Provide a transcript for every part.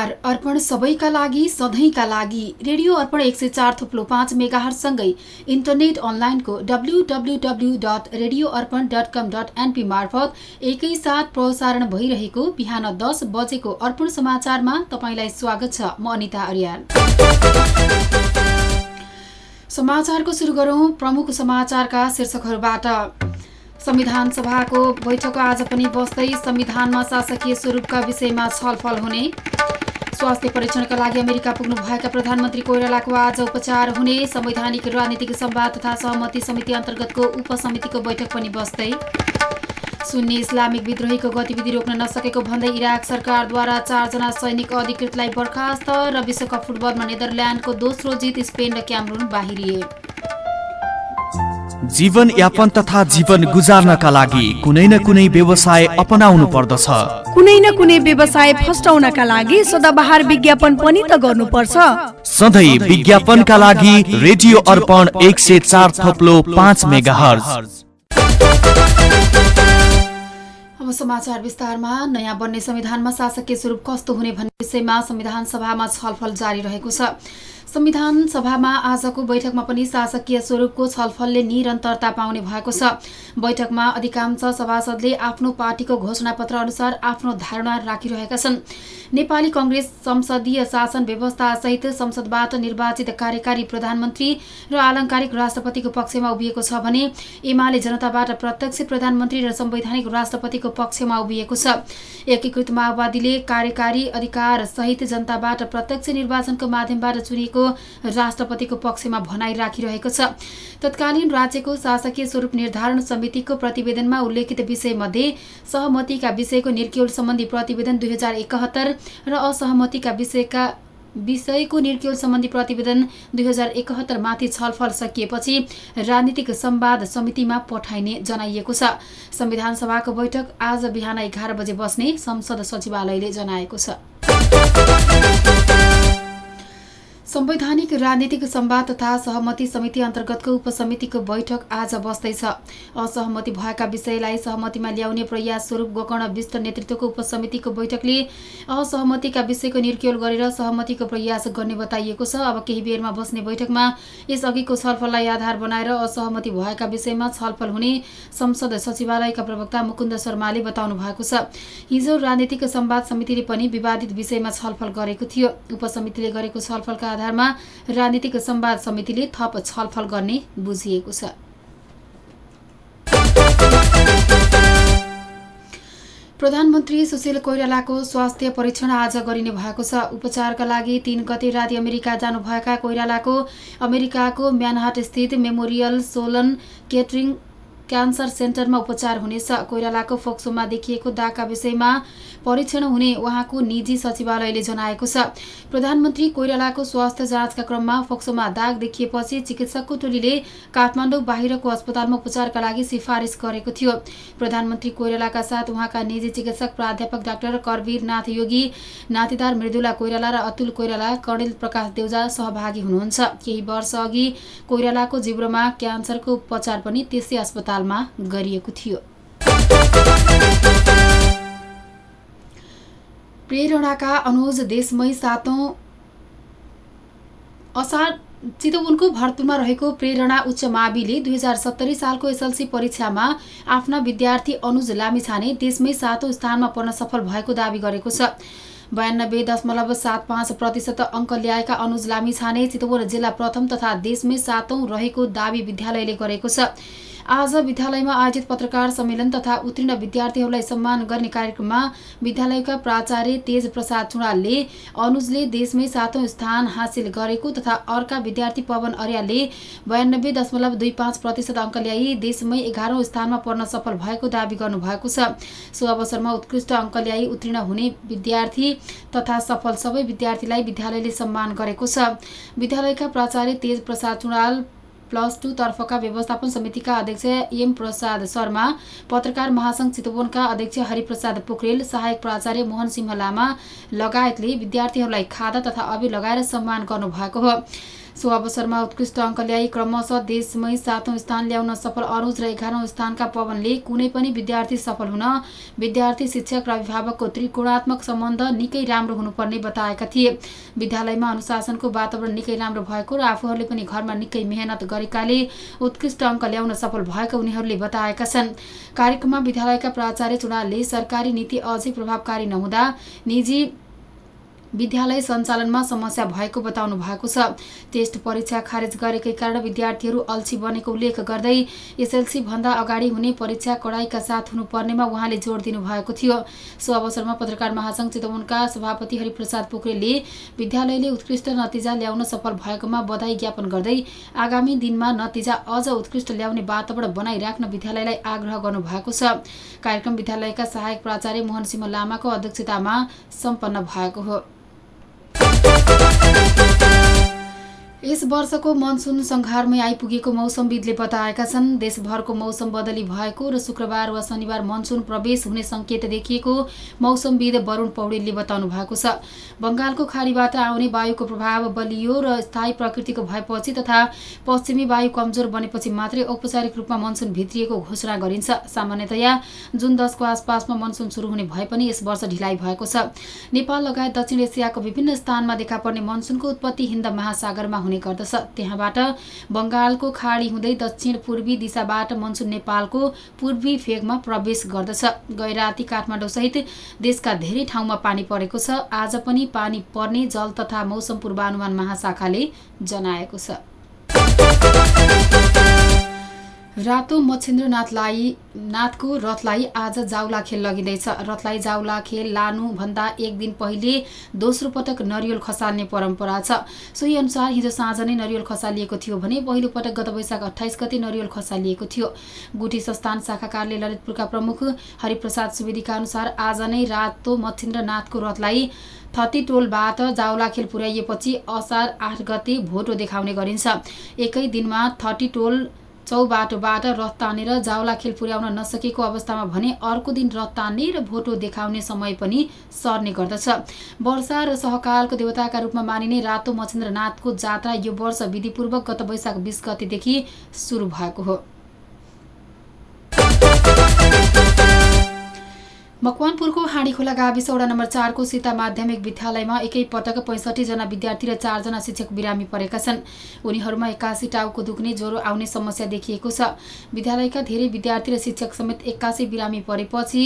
नमस्कार अर्पण सबैका लागि सधैँका लागि। रेडियो अर्पण एक सय चार थुप्लो पाँच मेगाहरसँगै इन्टरनेट अनलाइनको W dot radio Arpan dot com dot NP मार्फत एकैसाथ प्रसारण भइरहेको बिहान दस बजेको अर्पण समाचारमा तपाईँलाई स्वागत छ। म अनिता अर्याल। समाचारको सुरु गरौँ प्रमुख समाचारका शीर्षकहरूबाट। संविधान सभाको बैठक आज पनि बस्दै संविधानमा शासकीय स्वरूपका विषयमा छलफल हुने। स्वास्थ्य परीक्षणका लागि अमेरिका पुग्नुभएका प्रधानमन्त्री कोइरालाको आज उपचार हुने संवैधानिक राजनीतिक संवाद तथा सहमति समिति अन्तर्गतको उपसमितिको बैठक पनि बस्दै सुन्नी इस्लामिक विद्रोहीको गतिविधि रोक्न नसकेको भन्दै इराक सरकारद्वारा चारजना सैनिक अधिकृतलाई बर्खास्त र विश्वकप फुटबलमा नेदरल्यान्डको दोस्रो जित स्पेन र क्यामरुन बाहिरिए। जीवन यापन तथा जीवन गुजार्नका लागि कुनै न कुनै व्यवसाय अपनाउनु पर्दछ। कुनै न कुनै व्यवसाय फस्टाउनका लागि सदाबहार विज्ञापन पनि त गर्नुपर्छ। सधैँ विज्ञापनका लागि रेडियो अर्पण एक सय चार थप्लो पाँच मेगा अब समाचार विस्तारमा नयाँ बन्ने संविधानमा शासकीय स्वरूप कस्तो हुने भन्ने विषयमा संविधान सभामा छलफल जारी रहेको छ। संविधान सभामा आजको बैठकमा पनि शासकीय स्वरूपको छलफलले निरन्तरता पाउने भएको छ। बैठकमा अधिकांश सभासदले आफ्नो पार्टीको घोषणापत्र अनुसार आफ्नो धारणा राखिरहेका छन्। नेपाली कङ्ग्रेस संसदीय शासन व्यवस्था सहित संसदबाट निर्वाचित कार्यकारी प्रधानमन्त्री र आलङ्कारिक राष्ट्रपतिको पक्षमा उभिएको छ भने एमाले जनताबाट प्रत्यक्ष प्रधानमन्त्री र संवैधानिक राष्ट्रपतिको पक्षमा उभिएको छ। एकीकृत माओवादीले कार्यकारी अधिकार सहित जनताबाट प्रत्यक्ष निर्वाचनको माध्यमबाट चुनिएको राष्ट्रपतिको पक्षमा भनाइ राखिरहेको छ। तत्कालीन राज्यको शासकीय स्वरूप निर्धारण समितिको प्रतिवेदनमा उल्लेखित विषयमध्ये सहमतिका विषयको निर्क्यौल सम्बन्धी प्रतिवेदन दुई हजार एकहत्तर र असहमतिका विषयका विषयको निर्क्यौल सम्बन्धी प्रतिवेदन दुई हजार एकहत्तरमाथि छलफल सकिएपछि राजनीतिक संवाद समितिमा पठाइने जनाइएको छ। संविधान सभाको बैठक आज बिहान एघार बजे बस्ने संसद सचिवालयले जनाएको छ। संवैधानिक राजनीतिक संवाद तथा सहमति समिति अन्तर्गतको उपसमितिको बैठक आज बस्दैछ। असहमति भएका विषयलाई सहमतिमा ल्याउने प्रयास स्वरूप गोकर्ण विष्ट नेतृत्वको उपसमितिको बैठकले असहमतिका विषयको निर्क्योल गरेर सहमतिको प्रयास गर्ने बताइएको छ। अब केही बेरमा बस्ने बैठकमा यसअघिको छलफललाई आधार बनाएर असहमति भएका विषयमा छलफल हुने संसद सचिवालयका प्रवक्ता मुकुन्द शर्माले बताउनु भएको छ। हिजो राजनीतिक संवाद समितिले पनि विवादित विषयमा छलफल गरेको थियो। उपसमितिले गरेको छलफलका आधारमा राजनीतिक संवाद समितिले थप छलफल गर्ने बुझिएको छ। प्रधानमन्त्री सुशील कोइरालाको स्वास्थ्य परीक्षण आज गरिने भएको छ। उपचारका लागि तीन गते राति अमेरिका जानुभएका कोइरालाको अमेरिकाको म्यानहाट स्थित मेमोरियल सोलन केटरिङ क्यान्सर सेन्टरमा उपचार हुनेछ कोइरालाको फोक्सोमा देखिएको दागका विषयमा परीक्षण हुने उहाँको निजी सचिवालयले जनाएको छ। प्रधानमन्त्री कोइरालाको स्वास्थ्य जाँचका क्रममा फोक्सोमा दाग देखिएपछि चिकित्सकको टोलीले काठमाडौँ बाहिरको अस्पतालमा उपचारका लागि सिफारिस गरेको थियो। प्रधानमन्त्री कोइरालाका साथ उहाँका निजी चिकित्सक प्राध्यापक डाक्टर करवीर नाथ योगी नातिदार मृदुला कोइराला र अतुल कोइराला कर्णेल प्रकाश देउजा सहभागी हुनुहुन्छ। केही वर्ष अघि कोइरालाको जिब्रोमा क्यान्सरको उपचार पनि त्यसै अस्पताल अस्पतालमा गरिएको थियो। प्रेरणाका अनुज देशमै सातौं असार चितवनको भरतपुरमा रहेको प्रेरणा उच्च माविले दुई हजार सत्तरी सालको एसएलसी परीक्षामा आफ्ना विद्यार्थी अनुज लामिछाने देशमै सातौं स्थानमा पर्न सफल भएको दावी गरेको छ। बयानब्बे दशमलव सात पाँच प्रतिशत अङ्क ल्याएका अनुज लामिछाने चितवन जिल्ला प्रथम तथा देशमै सातौं रहेको दावी विद्यालयले गरेको छ। आज विद्यालयमा आयोजित पत्रकार सम्मेलन तथा उत्तीर्ण विद्यार्थीहरूलाई सम्मान गर्ने कार्यक्रममा विद्यालयका प्राचार्य तेज प्रसाद चुडालले अनुजले देशमै सातौं स्थान हासिल गरेको तथा अर्का विद्यार्थी पवन अर्यालले बयानब्बे दशमलव दुई पाँच प्रतिशत अङ्क ल्याई देशमै एघारौँ स्थानमा पर्न सफल भएको दावी गर्नुभएको छ। सो अवसरमा उत्कृष्ट अङ्क ल्याई उत्तीर्ण हुने विद्यार्थी तथा सफल सबै विद्यार्थीलाई विद्यालयले सम्मान गरेको छ। विद्यालयका प्राचार्य तेज प्रसाद चुडाल प्लस टू तर्फका व्यवस्थापन समितिका अध्यक्ष एम प्रसाद शर्मा पत्रकार महासंघ चितवनका अध्यक्ष हरिप्रसाद पोखरेल सहायक प्राचार्य मोहन सिंह लामा लगायतले विद्यार्थीहरूलाई खादा तथा अबिर लगाएर सम्मान गर्नुभएको हो। सो अवसरमा उत्कृष्ट अङ्क ल्याई क्रमशः देशमै सातौँ स्थान ल्याउन सफल अरुज र एघारौँ स्थानका पवनले कुनै पनि विद्यार्थी सफल हुन विद्यार्थी शिक्षक र अभिभावकको त्रिकोणात्मक सम्बन्ध निकै राम्रो हुनुपर्ने बताएका थिए। विद्यालयमा अनुशासनको वातावरण निकै राम्रो भएको र आफूहरूले पनि घरमा निकै मेहनत गरेकाले उत्कृष्ट अङ्क ल्याउन सफल भएको उनीहरूले बताएका छन्। कार्यक्रममा विद्यालयका प्राचार्य चुडालले सरकारी नीति अझै प्रभावकारी नहुँदा निजी विद्यालय सञ्चालनमा समस्या भएको बताउनु भएको छ। टेस्ट परीक्षा खारेज गरेकै कारण विद्यार्थीहरू अल्छी बनेको उल्लेख गर्दै एसएलसी भन्दा अगाडि हुने परीक्षा कडाइका साथ हुनुपर्नेमा उहाँले जोड दिनुभएको थियो। सो अवसरमा पत्रकार महासङ्घ चितवनका सभापति हरिप्रसाद पोखरेलले विद्यालयले उत्कृष्ट नतिजा ल्याउन सफल भएकोमा बधाई ज्ञापन गर्दै आगामी दिनमा नतिजा अझ उत्कृष्ट ल्याउने वातावरण बनाइराख्न विद्यालयलाई आग्रह गर्नुभएको छ। कार्यक्रम विद्यालयका सहायक प्राचार्य मोहन सिंह लामाको अध्यक्षतामा सम्पन्न भएको हो। thank यस वर्षको मनसुन संघारमै आइपुगेको मौसमविदले बताएका छन् देशभरको मौसम बदली भएको र शुक्रबार वा शनिबार मनसुन प्रवेश हुने सङ्केत देखिएको मौसमविद वरुण पौडेलले बताउनु भएको छ। बङ्गालको खाडीबाट आउने वायुको प्रभाव बलियो र स्थायी प्रकृतिको भएपछि तथा पश्चिमी वायु कमजोर बनेपछि मात्रै औपचारिक रूपमा मनसुन भित्रिएको घोषणा गरिन्छ। सामान्यतया जुन दसको आसपासमा मनसुन सुरु हुने भए पनि यस वर्ष ढिलाइ भएको छ। नेपाल लगायत दक्षिण एसियाको विभिन्न स्थानमा देखा पर्ने मनसुनको उत्पत्ति हिन्द महासागरमा हुने गर्दछ। त्यहाँबाट बङ्गालको खाडी हुँदै दक्षिण पूर्वी दिशाबाट मनसुन नेपालको पूर्वी फेगमा प्रवेश गर्दछ। गैराती काठमाडौँसहित देशका धेरै ठाउँमा पानी परेको छ। आज पनि पानी पर्ने जल तथा मौसम पूर्वानुमान महाशाखाले जनाएको छ। रातो मच्छेन्द्रनाथलाई नाथको रथलाई आज जाउला खेल लगिँदैछ। रथलाई जाउला खेल लानुभन्दा एक दिन पहिले दोस्रो पटक नरिवल खसाल्ने परम्परा छ। सोही अनुसार हिजो साँझ नै नरिवल खसालिएको थियो भने पहिलो पटक गत वैशाख अठाइस गते नरिवल खसालिएको थियो। गुठी संस्थान शाखा कार्यालय ललितपुरका प्रमुख हरिप्रसाद सुवेदीका अनुसार आज नै रातो मच्छेन्द्रनाथको रथलाई थती टोलबाट जाउला खेल पुर्याइएपछि असार आठ गते भोटो देखाउने गरिन्छ। एकै दिनमा थर्टी टोल चौबाटोबाट रथ तानेर जाउला खेल पुर्याउन नसकेको अवस्थामा भने अर्को दिन रथ तान्ने र भोटो देखाउने समय पनि सर्ने गर्दछ। वर्षा र सहकालको देवताका रूपमा मानिने रातो मच्छेन्द्रनाथको जात्रा यो वर्ष विधिपूर्वक गत वैशाख बिस गतेदेखि सुरु भएको हो। मकवानपुरको हाँडीखोला गाविस वडा नम्बर चारको सीता माध्यमिक विद्यालयमा एकै पटक पैँसठीजना विद्यार्थी र चारजना शिक्षक बिरामी परेका छन्। उनीहरूमा एक्कासी टाउको दुख्ने ज्वरो आउने समस्या देखिएको छ। विद्यालयका धेरै विद्यार्थी र शिक्षक समेत एक्कासी बिरामी परेपछि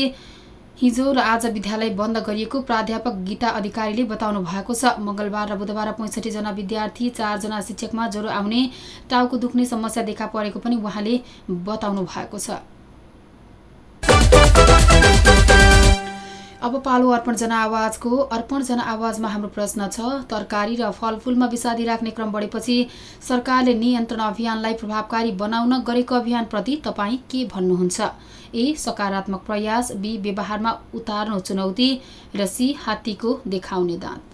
हिजो र आज विद्यालय बन्द गरिएको प्राध्यापक गीता अधिकारीले बताउनु भएको छ। मङ्गलबार र बुधबार पैँसठीजना विद्यार्थी चारजना शिक्षकमा ज्वरो आउने टाउको दुख्ने समस्या देखा परेको पनि उहाँले बताउनु भएको छ। अब पालो अर्पण जनआवाजको अर्पण जनआवाजमा हाम्रो प्रश्न छ। तरकारी र फलफुलमा विषादी राख्ने क्रम बढेपछि सरकारले नियन्त्रण अभियानलाई प्रभावकारी बनाउन गरेको अभियानप्रति तपाईँ के भन्नुहुन्छ? ए सकारात्मक प्रयास बी व्यवहारमा उतार्नु चुनौती र सी हात्तीको देखाउने दाँत।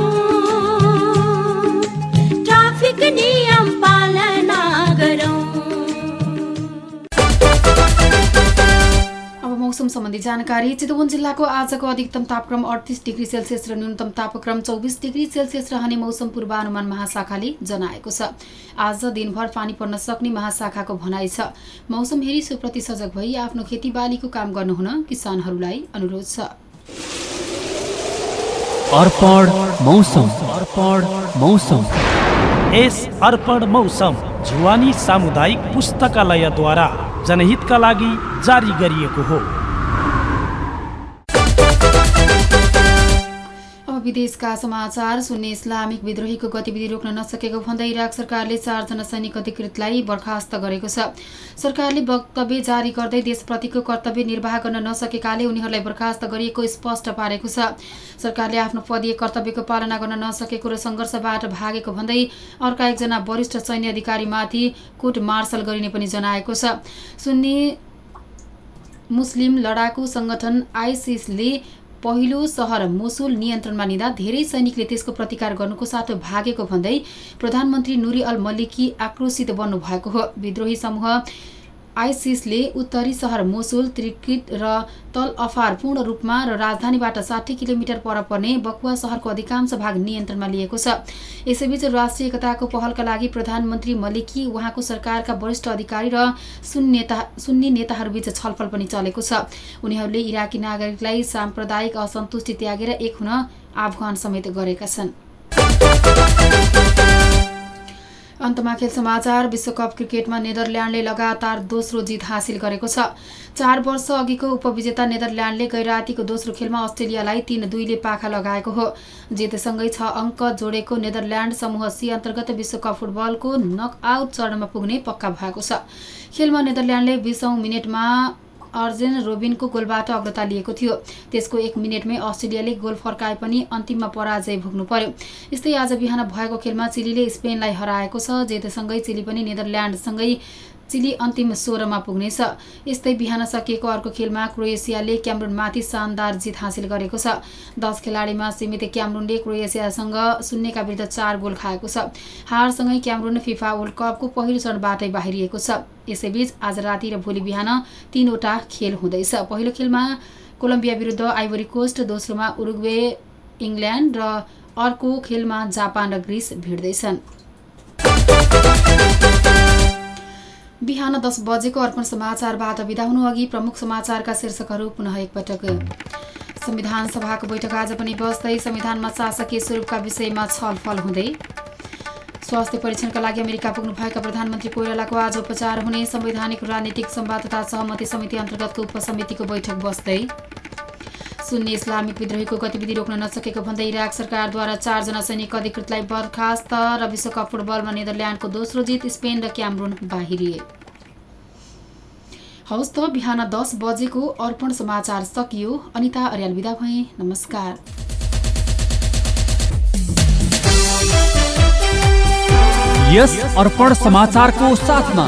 मौसम सम्बन्धी जानकारी। चितवन जिल्लाको आजको अधिकतम तापक्रम अडतिस डिग्री सेल्सियस र न्यूनतम तापक्रम चौबिस डिग्री सेल्सियस रहने मौसम पूर्वानुमान महाशाखाले जनाएको छ। आज दिनभर पानी पर्न सक्ने महाशाखाको भनाइ छ। मौसम हेरी सुप्रति सजग भई आफ्नो खेतीबालीको काम गर्नुहुन किसानहरूलाई अनुरोध छ। जुवानी सामुदायिक पुस्तकालयद्वारा जनहितका लागि जारी गरिएको हो। विदेशका समाचार सुन्ने इस्लामिक विद्रोहीको गतिविधि रोक्न नसकेको भन्दै इराक सरकारले चारजना सैनिक अधिकृतलाई बर्खास्त गरेको छ। सरकारले वक्तव्य जारी गर्दै देशप्रतिको कर्तव्य निर्वाह गर्न नसकेकाले उनीहरूलाई बर्खास्त गरिएको स्पष्ट पारेको छ। सरकारले आफ्नो पदीय कर्तव्यको पालना गर्न नसकेको र सङ्घर्षबाट भागेको भन्दै अर्का एकजना वरिष्ठ सैन्य अधिकारीमाथि कोर्ट मार्शल गरिने पनि जनाएको छ। सुन्नी मुस्लिम लडाकु सङ्गठन आइसिसले पहिलो सहर मोसुल नियन्त्रणमा लिँदा धेरै सैनिकले त्यसको प्रतिकार गर्नुको साथो भागेको भन्दै प्रधानमन्त्री नुरी अल मल्लिकी आक्रोशित बन्नुभएको हो। विद्रोही समूह आइसिसले उत्तरी सहर मोसुल त्रिकिट र तल अफार पूर्ण रूपमा र राजधानीबाट साठी किलोमिटर पर पर्ने बकुवा सहरको अधिकांश भाग नियन्त्रणमा लिएको छ। यसैबीच राष्ट्रिय एकताको पहलका लागि प्रधानमन्त्री मल्लिकी उहाँको सरकारका वरिष्ठ अधिकारी र सुन्नी नेता सुन्नी नेताहरूबीच छलफल पनि चलेको छ। उनीहरूले इराकी नागरिकलाई साम्प्रदायिक असन्तुष्टि त्यागेर एक हुन आह्वान समेत गरेका छन्। अन्तमा खेल समाचार विश्वकप क्रिकेटमा नेदरल्यान्डले लगातार दोस्रो जित हासिल गरेको छ। चार वर्ष अघिको उपविजेता नेदरल्यान्डले गैरातीको दोस्रो खेलमा अस्ट्रेलियालाई तीन दुईले पाखा लगाएको हो। जितसँगै छ अङ्क जोडेको नेदरल्यान्ड समूह सी अन्तर्गत विश्वकप फुटबलको नकआउट चरणमा पुग्ने पक्का भएको छ। खेलमा नेदरल्यान्डले बिसौँ मिनटमा अर्जेन रोबिनको गोलबाट अग्रता लिएको थियो। त्यसको एक मिनटमै अस्ट्रेलियाले गोल फर्काए पनि अन्तिममा पराजय भोग्नु पर्यो। यस्तै आज बिहान भएको खेलमा चिलीले स्पेनलाई हराएको छ। जेतसँगै चिली पनि नेदरल्यान्डसँगै चिली अन्तिम सोह्रमा पुग्नेछ। यस्तै बिहान सकिएको अर्को खेलमा क्रोएसियाले क्यामरुनमाथि शानदार जित हासिल गरेको छ। दस खेलाडीमा सीमित क्यामरुनले क्रोएसियासँग शून्यका विरुद्ध चार गोल खाएको छ। हारसँगै क्यामरुन फिफा वर्ल्ड कपको पहिलो चरणबाटै बाहिरिएको छ। यसैबीच आज राति र भोलि बिहान तीनवटा खेल हुँदैछ। पहिलो खेलमा कोलम्बिया विरुद्ध आइभोरी कोस्ट दोस्रोमा उरुग्वे इङ्ल्यान्ड र अर्को खेलमा जापान र ग्रिस भिड्दैछन्। बिहान दस बजेको अर्पण समाचारबाट बिदा हुनु अघि प्रमुख समाचारका शीर्षकहरू पुनः एकपटक। संविधान सभाको बैठक आज पनि बस्दै संविधानमा शासकीय स्वरूपका विषयमा छलफल हुँदै। स्वास्थ्य परीक्षणका लागि अमेरिका पुग्नुभएका प्रधानमन्त्री कोइरालाको आज उपचार हुने संवैधानिक राजनीतिक संवाद तथा सहमति समिति अन्तर्गतको उपसमितिको बैठक बस्दै। सुन्ने इस्लामिक विद्रोहीको गतिविधि रोक्न नसकेको भन्दै इराक सरकारद्वारा चारजना सैनिक अधिकृतलाई बर्खास्त र विश्वकप फुटबलमा नेदरल्यान्डको दोस्रो जित स्पेन र क्यामरुन बाहिरिए। हवस् त बिहान दस बजेको अर्पण समाचार सकियो। अनिता अर्याल विदा भए। नमस्कार। यस अर्पण समाचारको साथमा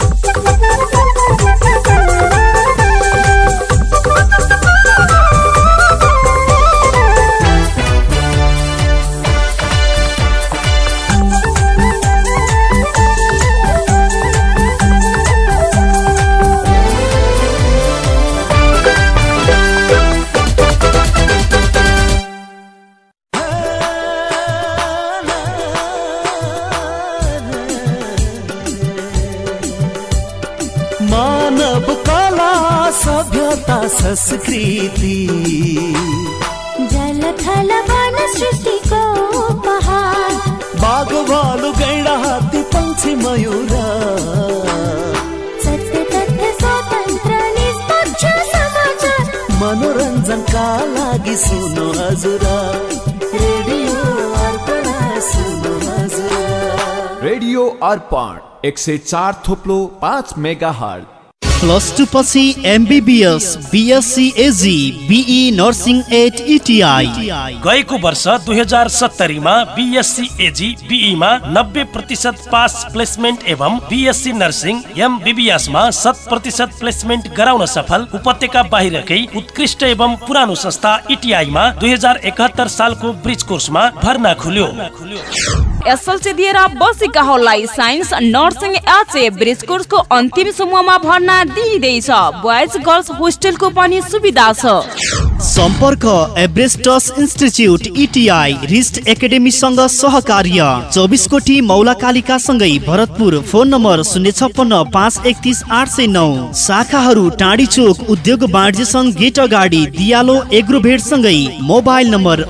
संस्कृति। जल थल वन सृष्टिको उपहार। बाघ भालु गैडा हात्ती पंक्षी मयूर। सत्य तथ्य स्वतन्त्र निष्पक्ष समाचार। मनोरञ्जनका लागि सुन्नु हजुर। रेडियो अर्पण सुन्नु हजुर। रेडियो अर्पण एक सय चार थोप्लो पाँच मेगा हल प्लस टू पछि MBBS BSc AG BE nursing at ITI गएको वर्ष दुई हजार सत्तरीमा बिएससी एजी बिईमा नब्बे प्रतिशत पास प्लेसमेन्ट एवं बिएससी नर्सिङ एमबिबिएसमा शत प्रतिशत प्लेसमेन्ट गराउन सफल उपत्यका बाहिरकै उत्कृष्ट एवं पुरानो संस्था इटिआईमा दुई हजार सालको ब्रिज कोर्समा भर्ना खुल्यो। एसएलसी दिएर बसेकाहरूलाई साइन्स नर्सिङ एचए ब्रिज कोर्सको अन्तिम समूहमा भर्ना दिइँदैछ। बोइज गर्ल्स होस्टेलको पनि सुविधा छ। सम्पर्क एभरेस्टस इन्स्टिच्युट इटिआई रिस्ट एकाडेमीसँग सहकार्य। चौबिस कोटी मौला कालिका सँगै भरतपुर। फोन नम्बर शून्य छप्पन्न पाँच एकतिस आठ सय नौ। शाखाहरू टाढी चोक उद्योग वाणिज्य सङ्घ गेट अगाडि दियालो एग्रोभेट सँगै मोबाइल नम्बर